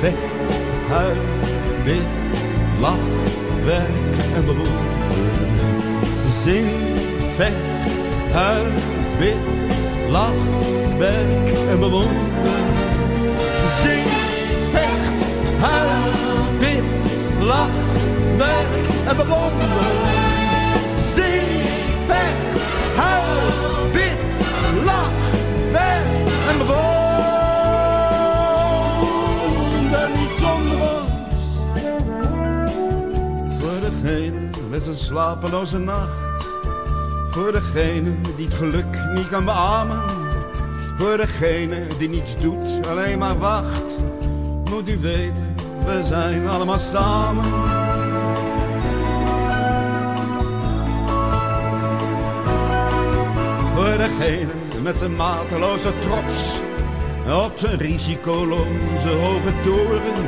vecht, huil, bid, lach, werk en bewonder. Zing, vecht, huil, bid, lach, werk en bewonder. Zing, vecht, huil, bid, lach, werk en bewonder. Zing, met zijn slapeloze nacht. Voor degene die het geluk niet kan beamen. Voor degene die niets doet, alleen maar wacht. Moet u weten, we zijn allemaal samen. Voor degene met zijn mateloze trots. Op zijn risicoloze hoge toren.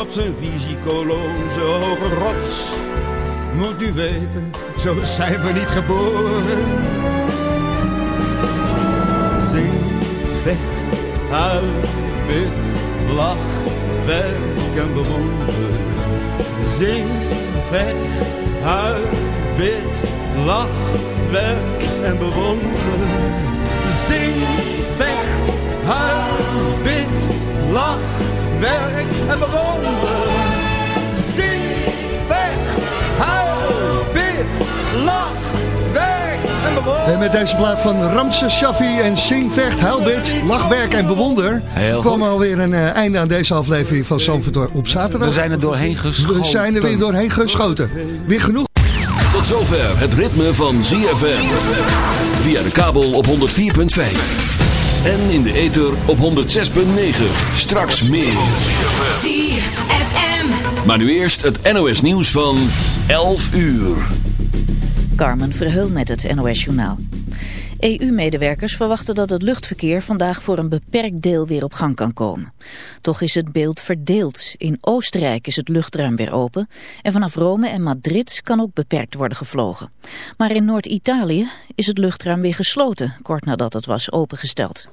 Op zijn risicoloze hoge rots. Moet u weten, zo zijn we niet geboren. Zing, vecht, huil, bid, lach, werk en bewonder. Zing, vecht, huil, bid, lach, werk en bewonder. Zing, vecht, huil, bid, lach, werk en bewonder. Zing, vecht, huil, en bewonder. En met deze plaat van Ramse Shaffi en Sing, Vecht, Huilbit, Lachwerk en Bewonder... Heel kwam goed. alweer een eh, einde aan deze aflevering van Zandvoort op zaterdag. We zijn er doorheen geschoten. We zijn er weer doorheen geschoten. Weer genoeg. Tot zover het ritme van ZFM. Via de kabel op 104.5. En in de ether op 106.9. Straks meer. ZFM. Maar nu eerst het NOS nieuws van 11 uur. Carmen Verheul met het NOS Journaal. EU-medewerkers verwachten dat het luchtverkeer vandaag voor een beperkt deel weer op gang kan komen. Toch is het beeld verdeeld. In Oostenrijk is het luchtruim weer open en vanaf Rome en Madrid kan ook beperkt worden gevlogen. Maar in Noord-Italië is het luchtruim weer gesloten, kort nadat het was opengesteld.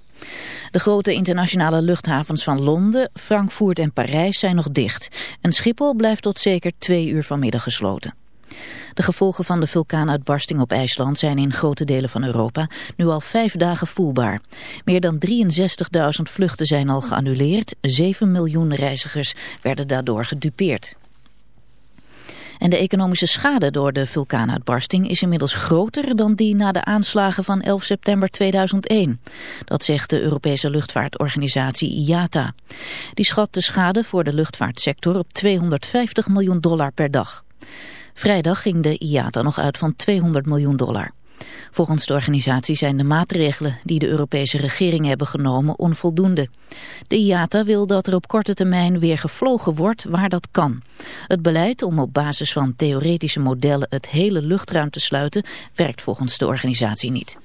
De grote internationale luchthavens van Londen, Frankfurt en Parijs zijn nog dicht. En Schiphol blijft tot zeker twee uur vanmiddag gesloten. De gevolgen van de vulkaanuitbarsting op IJsland zijn in grote delen van Europa nu al vijf dagen voelbaar. Meer dan 63.000 vluchten zijn al geannuleerd, 7 miljoen reizigers werden daardoor gedupeerd. En de economische schade door de vulkaanuitbarsting is inmiddels groter dan die na de aanslagen van 11 september 2001. Dat zegt de Europese luchtvaartorganisatie IATA. Die schat de schade voor de luchtvaartsector op 250 miljoen dollar per dag. Vrijdag ging de IATA nog uit van 200 miljoen dollar. Volgens de organisatie zijn de maatregelen die de Europese regeringen hebben genomen onvoldoende. De IATA wil dat er op korte termijn weer gevlogen wordt waar dat kan. Het beleid om op basis van theoretische modellen het hele luchtruim te sluiten werkt volgens de organisatie niet.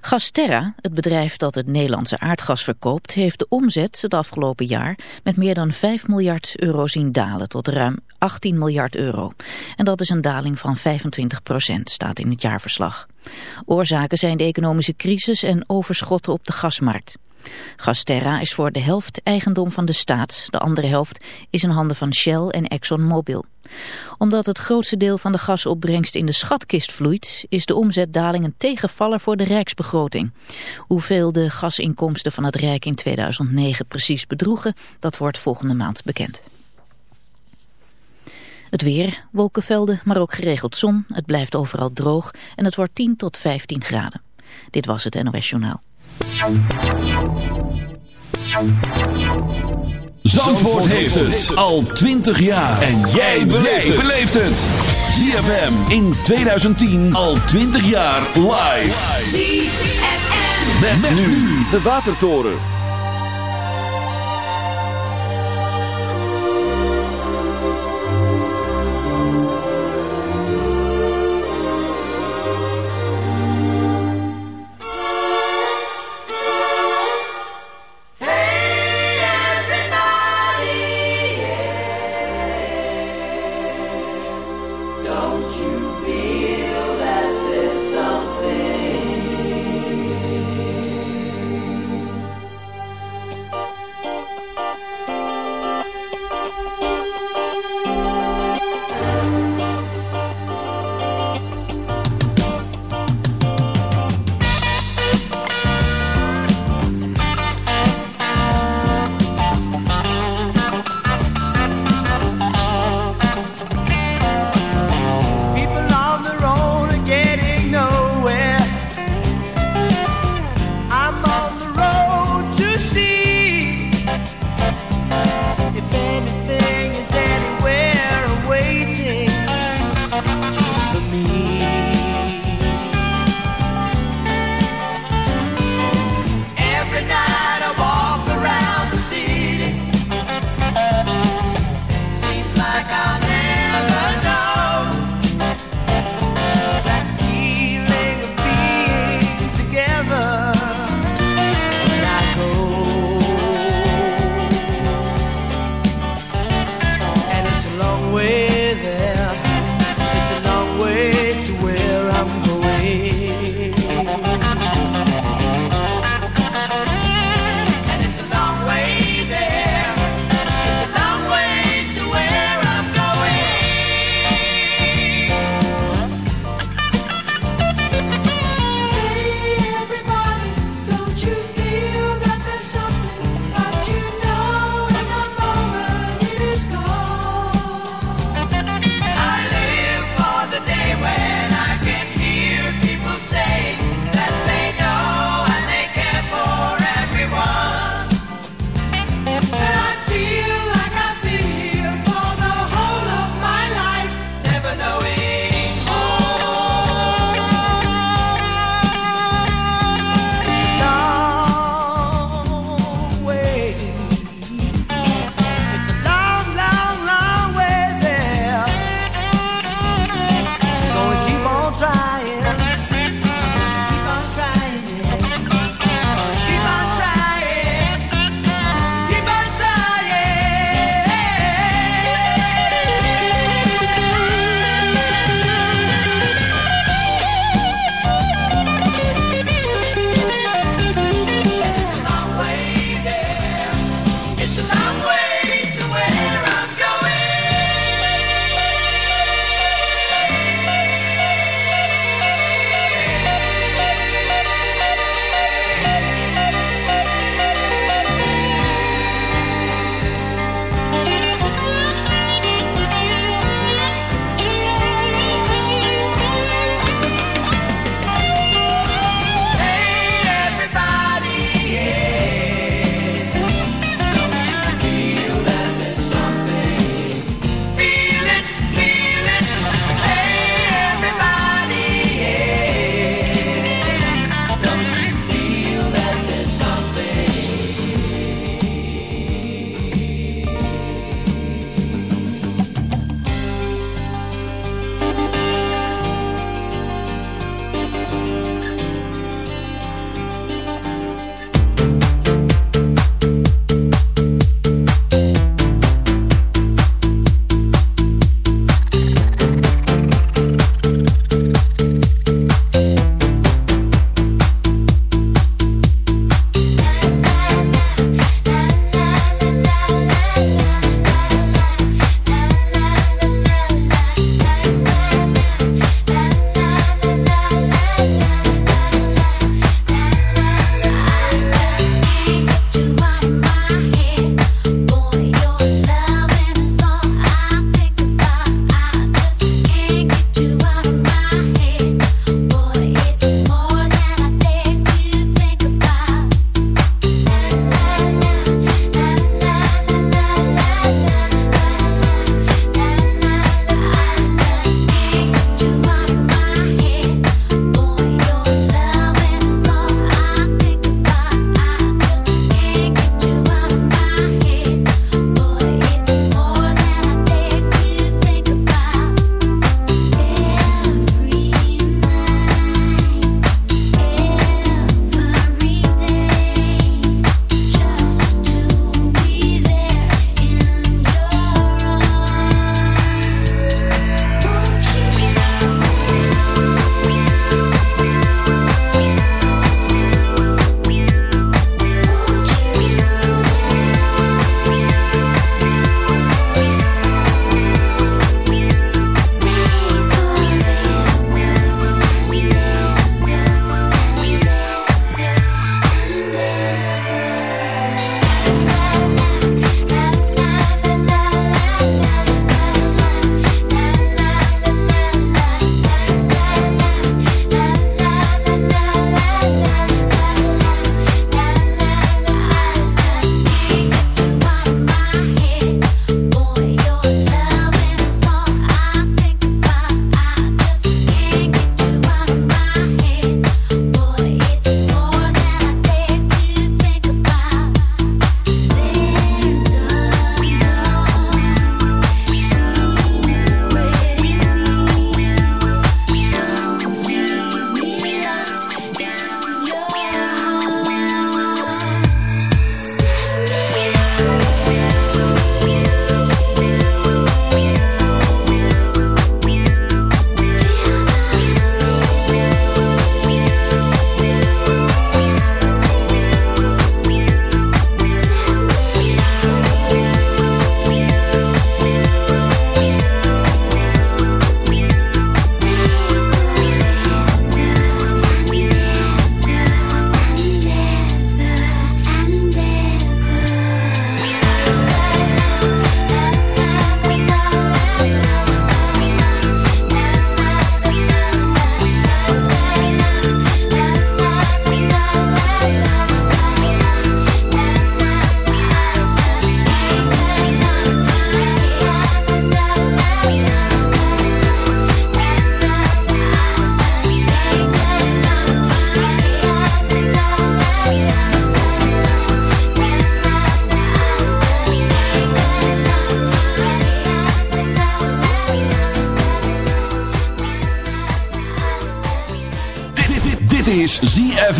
Gasterra, het bedrijf dat het Nederlandse aardgas verkoopt, heeft de omzet het afgelopen jaar met meer dan 5 miljard euro zien dalen tot ruim 18 miljard euro. En dat is een daling van 25 procent, staat in het jaarverslag. Oorzaken zijn de economische crisis en overschotten op de gasmarkt. Gasterra is voor de helft eigendom van de staat, de andere helft is in handen van Shell en ExxonMobil. Omdat het grootste deel van de gasopbrengst in de schatkist vloeit, is de omzetdaling een tegenvaller voor de rijksbegroting. Hoeveel de gasinkomsten van het Rijk in 2009 precies bedroegen, dat wordt volgende maand bekend. Het weer, wolkenvelden, maar ook geregeld zon. Het blijft overal droog en het wordt 10 tot 15 graden. Dit was het NOS Journaal. Zandvoort heeft het al 20 jaar. En jij beleeft het. ZFM in 2010 al 20 jaar live. ZFM. Met, nu de Watertoren. for me.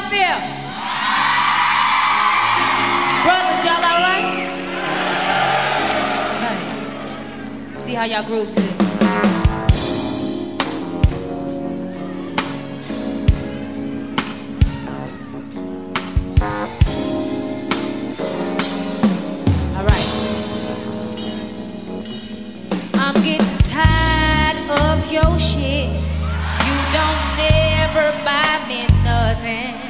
Y'all feel? Brothers, y'all all right? Okay. See how y'all groove to this. All right. I'm getting tired of your shit. You don't never buy me nothing.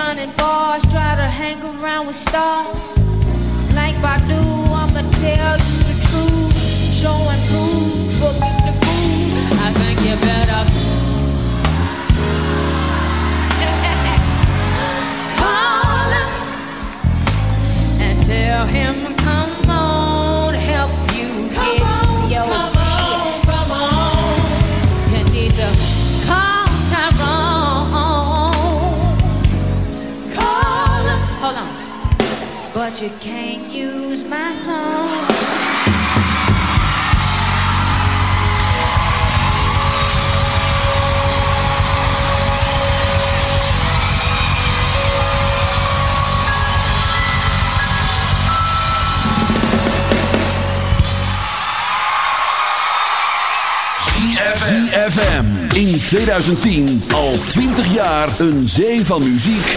In bars, try to hang around with stars. Like Badu, I'ma tell you the truth. Show and prove, booking the food. I think you better call him and tell him But you can't use my phone. ZFM. In 2010 al 20 jaar een zee van muziek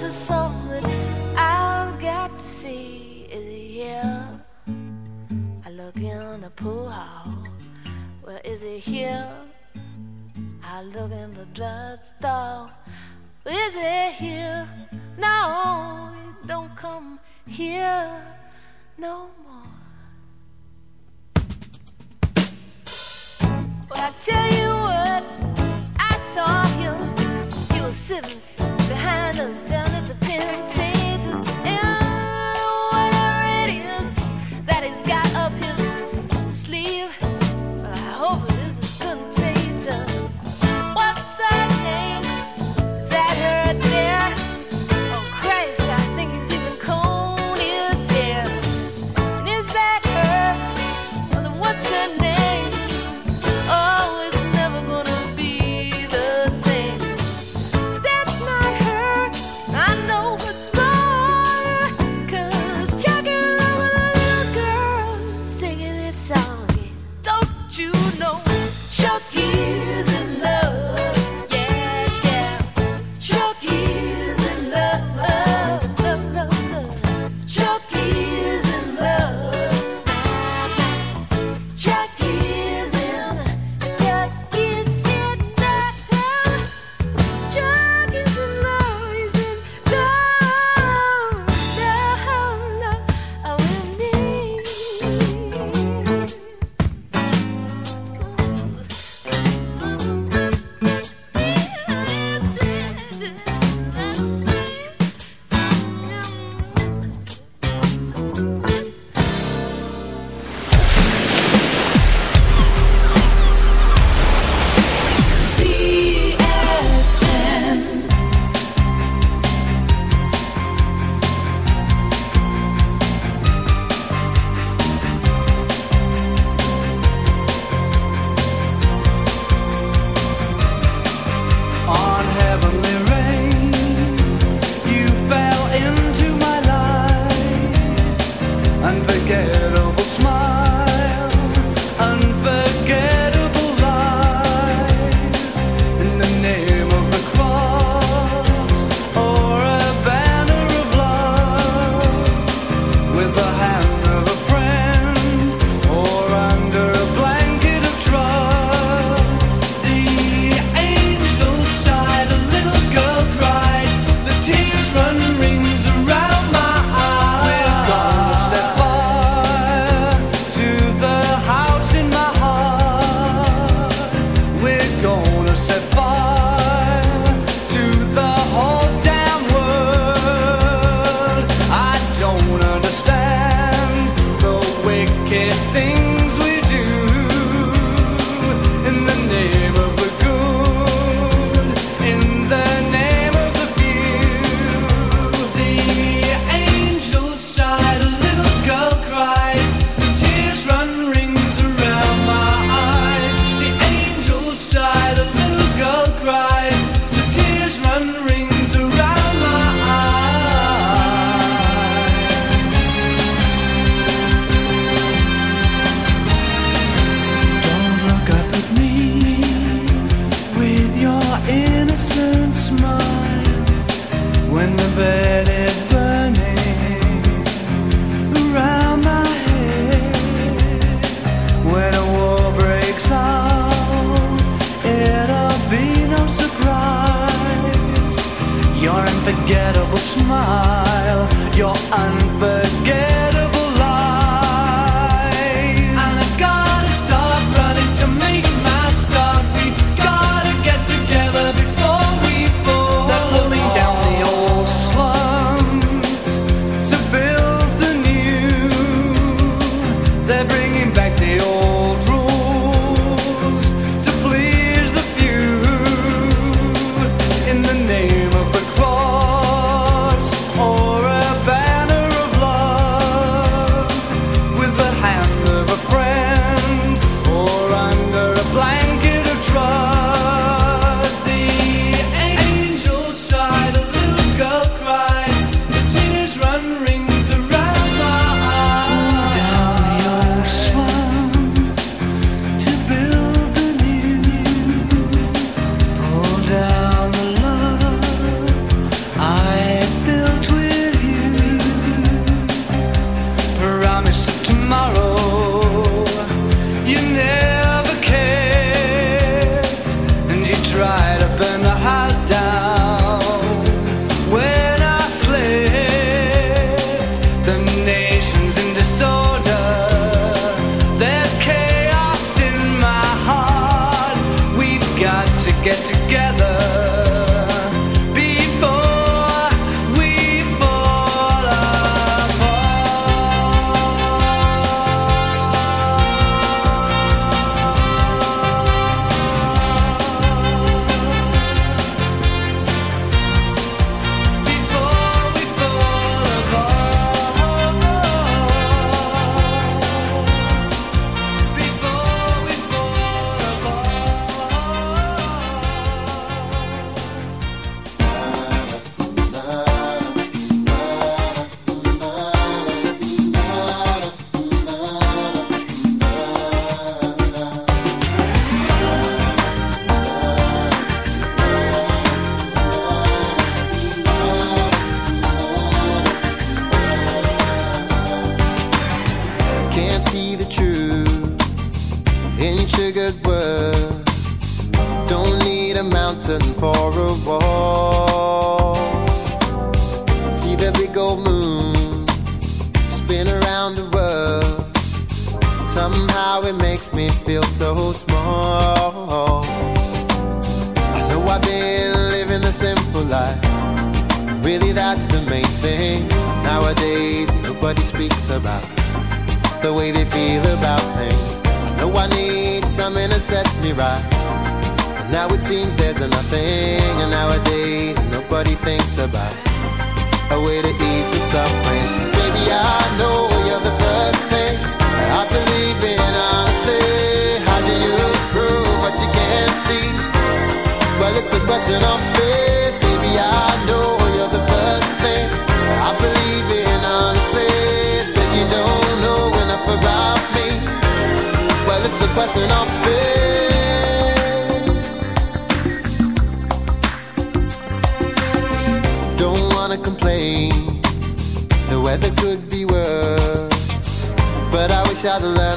That's a song that I've got to see. Is he here? I look in the pool hall. Well, is he here? I look in the drugstore. Well, is he here? No, he don't come here no more. Well, I tell you what, I saw him. He was sitting that he's got up you're unburdened.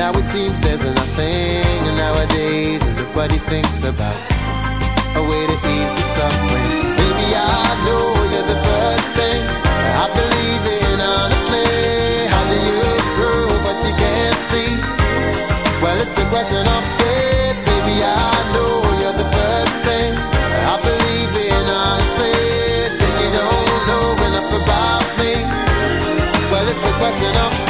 Now it seems there's nothing, nowadays nobody thinks about a way to ease the suffering. Baby, I know you're the first thing I believe in honestly. How do you prove what you can't see? Well, it's a question of faith, baby. I know you're the first thing I believe in honestly. Say you don't know enough about me. Well, it's a question of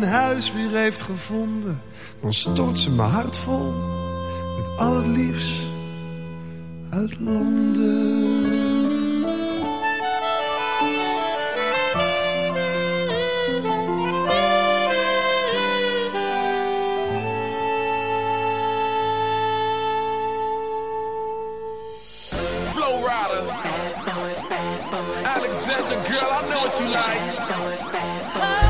mijn huis weer heeft gevonden, dan stort ze mijn hart vol met al het liefst uit Londen. Flow Rider. Alexander, girl, I know what you like.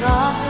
coffee.